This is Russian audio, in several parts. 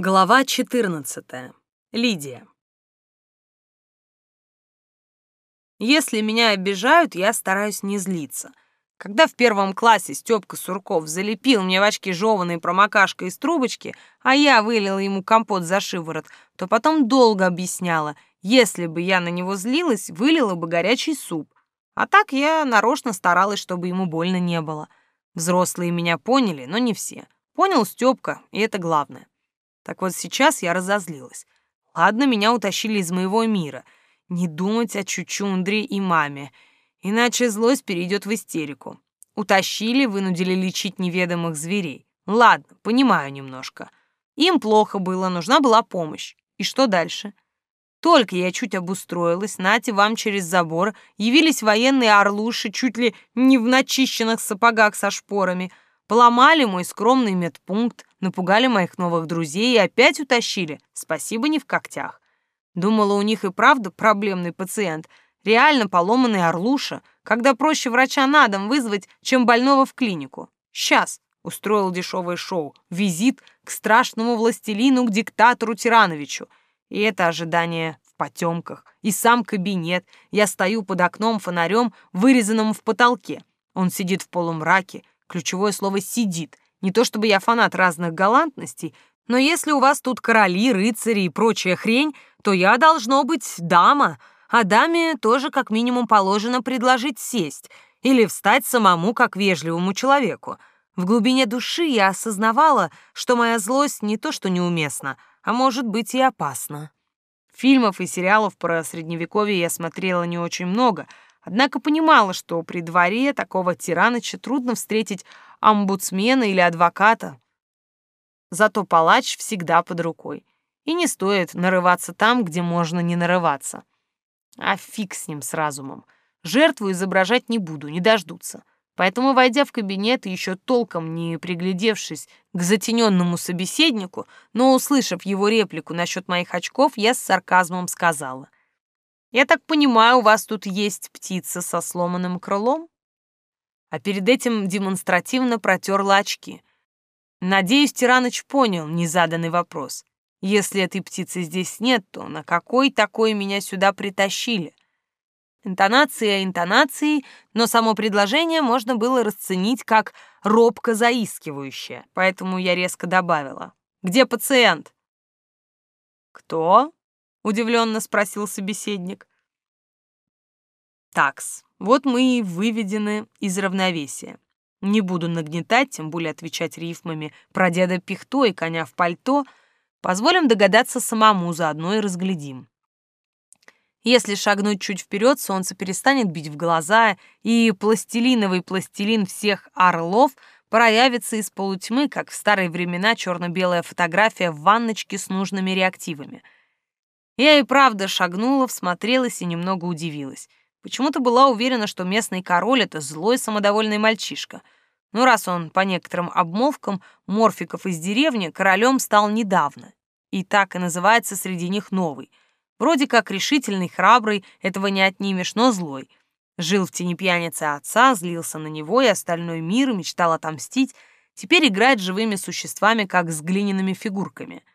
Глава 14. Лидия. Если меня обижают, я стараюсь не злиться. Когда в первом классе Стёпка Сурков залепил мне в очки жёваной промокашкой из трубочки, а я вылила ему компот за шиворот, то потом долго объясняла, если бы я на него злилась, вылила бы горячий суп. А так я нарочно старалась, чтобы ему больно не было. Взрослые меня поняли, но не все. Понял Стёпка, и это главное. Так вот сейчас я разозлилась. Ладно, меня утащили из моего мира. Не думать о Чучундре и маме, иначе злость перейдет в истерику. Утащили, вынудили лечить неведомых зверей. Ладно, понимаю немножко. Им плохо было, нужна была помощь. И что дальше? Только я чуть обустроилась, нате вам через забор явились военные орлуши чуть ли не в начищенных сапогах со шпорами — Поломали мой скромный медпункт, напугали моих новых друзей и опять утащили. Спасибо не в когтях. Думала, у них и правда проблемный пациент. Реально поломанный орлуша, когда проще врача на дом вызвать, чем больного в клинику. Сейчас устроил дешевое шоу. Визит к страшному властелину, к диктатору Тирановичу. И это ожидание в потемках. И сам кабинет. Я стою под окном фонарем, вырезанным в потолке. Он сидит в полумраке, Ключевое слово «сидит». Не то чтобы я фанат разных галантностей, но если у вас тут короли, рыцари и прочая хрень, то я должно быть дама, а даме тоже как минимум положено предложить сесть или встать самому как вежливому человеку. В глубине души я осознавала, что моя злость не то что неуместна, а может быть и опасна. Фильмов и сериалов про средневековье я смотрела не очень много — Однако понимала, что при дворе такого тираныча трудно встретить омбудсмена или адвоката. Зато палач всегда под рукой. И не стоит нарываться там, где можно не нарываться. А фиг с ним, с разумом. Жертву изображать не буду, не дождутся. Поэтому, войдя в кабинет и еще толком не приглядевшись к затененному собеседнику, но услышав его реплику насчет моих очков, я с сарказмом сказала. Я так понимаю, у вас тут есть птица со сломанным крылом? А перед этим демонстративно протерла очки. Надеюсь, Тираныч понял незаданный вопрос. Если этой птицы здесь нет, то на какой такой меня сюда притащили? Интонация интонацией, но само предложение можно было расценить как робко заискивающее, поэтому я резко добавила. «Где пациент?» «Кто?» Удивленно спросил собеседник. Такс, вот мы и выведены из равновесия. Не буду нагнетать, тем более отвечать рифмами про деда Пихто и коня в пальто. Позволим догадаться самому, заодно и разглядим. Если шагнуть чуть вперед, солнце перестанет бить в глаза, и пластилиновый пластилин всех орлов проявится из полутьмы, как в старые времена черно-белая фотография в ванночке с нужными реактивами — я и правда шагнула, всмотрелась и немного удивилась. Почему-то была уверена, что местный король — это злой самодовольный мальчишка. Ну, раз он, по некоторым обмолвкам, морфиков из деревни, королем стал недавно. И так и называется среди них новый. Вроде как решительный, храбрый, этого не отнимешь, но злой. Жил в тени пьяницы отца, злился на него и остальной мир, мечтал отомстить. Теперь играет живыми существами, как с глиняными фигурками —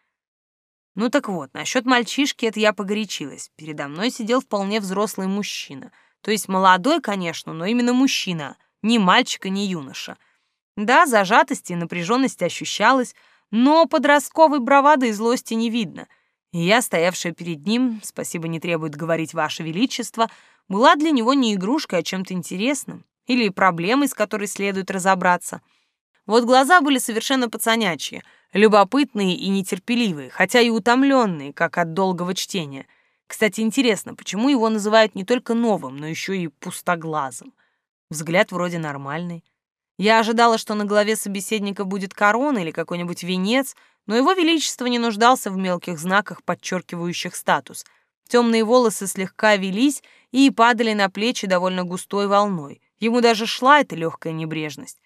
ну так вот, насчет мальчишки это я погорячилась. Передо мной сидел вполне взрослый мужчина. То есть молодой, конечно, но именно мужчина, ни мальчика, ни юноша. Да, зажатость и напряженность ощущалась, но подростковой бравады и злости не видно. И я, стоявшая перед ним, спасибо не требует говорить Ваше Величество, была для него не игрушкой, а чем-то интересным. Или проблемой, с которой следует разобраться. Вот глаза были совершенно пацанячьи — любопытные и нетерпеливые, хотя и утомленные, как от долгого чтения. Кстати, интересно, почему его называют не только новым, но еще и пустоглазым? Взгляд вроде нормальный. Я ожидала, что на голове собеседника будет корона или какой-нибудь венец, но его величество не нуждался в мелких знаках, подчеркивающих статус. Темные волосы слегка велись и падали на плечи довольно густой волной. Ему даже шла эта легкая небрежность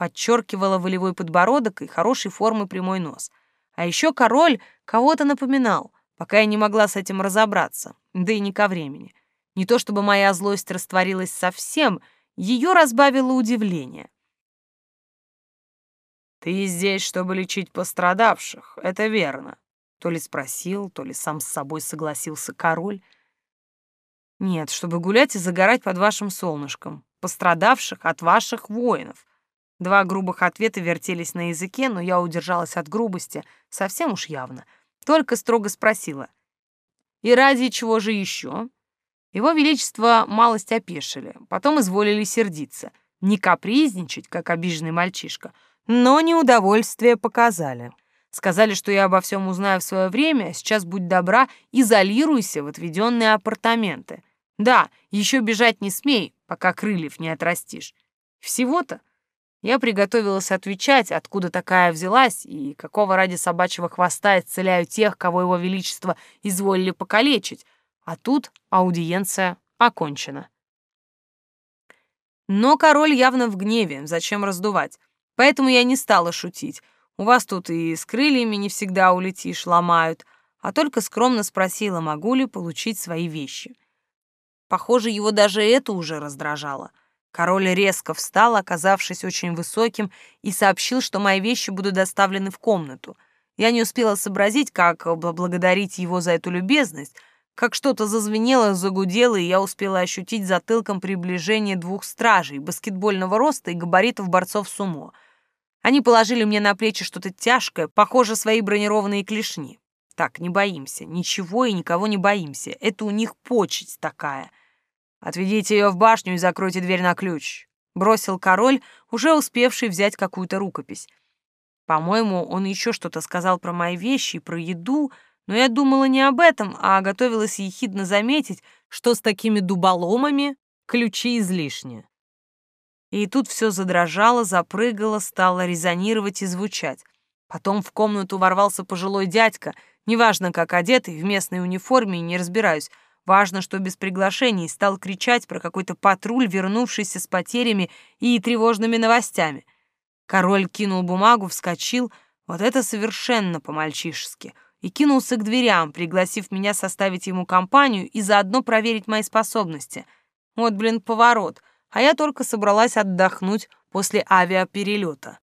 подчеркивала волевой подбородок и хорошей формы прямой нос. А еще король кого-то напоминал, пока я не могла с этим разобраться, да и не ко времени. Не то чтобы моя злость растворилась совсем, ее разбавило удивление. Ты здесь, чтобы лечить пострадавших, это верно. То ли спросил, то ли сам с собой согласился король. Нет, чтобы гулять и загорать под вашим солнышком, пострадавших от ваших воинов. Два грубых ответа вертелись на языке, но я удержалась от грубости, совсем уж явно. Только строго спросила. «И ради чего же еще?» Его Величество малость опешили, потом изволили сердиться. Не капризничать, как обиженный мальчишка, но неудовольствие показали. Сказали, что я обо всем узнаю в свое время, сейчас, будь добра, изолируйся в отведенные апартаменты. Да, еще бежать не смей, пока крыльев не отрастишь. Всего-то. Я приготовилась отвечать, откуда такая взялась и какого ради собачьего хвоста исцеляю тех, кого его величество изволили покалечить, а тут аудиенция окончена. Но король явно в гневе, зачем раздувать? Поэтому я не стала шутить. У вас тут и с крыльями не всегда улетишь, ломают, а только скромно спросила, могу ли получить свои вещи. Похоже, его даже это уже раздражало. Король резко встал, оказавшись очень высоким, и сообщил, что мои вещи будут доставлены в комнату. Я не успела сообразить, как благодарить его за эту любезность, как что-то зазвенело, загудело, и я успела ощутить затылком приближение двух стражей, баскетбольного роста и габаритов борцов сумо. Они положили мне на плечи что-то тяжкое, похоже, свои бронированные клешни. Так, не боимся, ничего и никого не боимся. Это у них почесть такая. Отведите ее в башню и закройте дверь на ключ. Бросил король, уже успевший взять какую-то рукопись. По-моему, он еще что-то сказал про мои вещи и про еду, но я думала не об этом, а готовилась ехидно заметить, что с такими дуболомами ключи излишние. И тут все задрожало, запрыгало, стало резонировать и звучать. Потом в комнату ворвался пожилой дядька, неважно как одетый, в местной униформе, не разбираюсь, важно, что без приглашений, стал кричать про какой-то патруль, вернувшийся с потерями и тревожными новостями. Король кинул бумагу, вскочил, вот это совершенно по-мальчишески — и кинулся к дверям, пригласив меня составить ему компанию и заодно проверить мои способности. Вот, блин, поворот. А я только собралась отдохнуть после авиаперелета.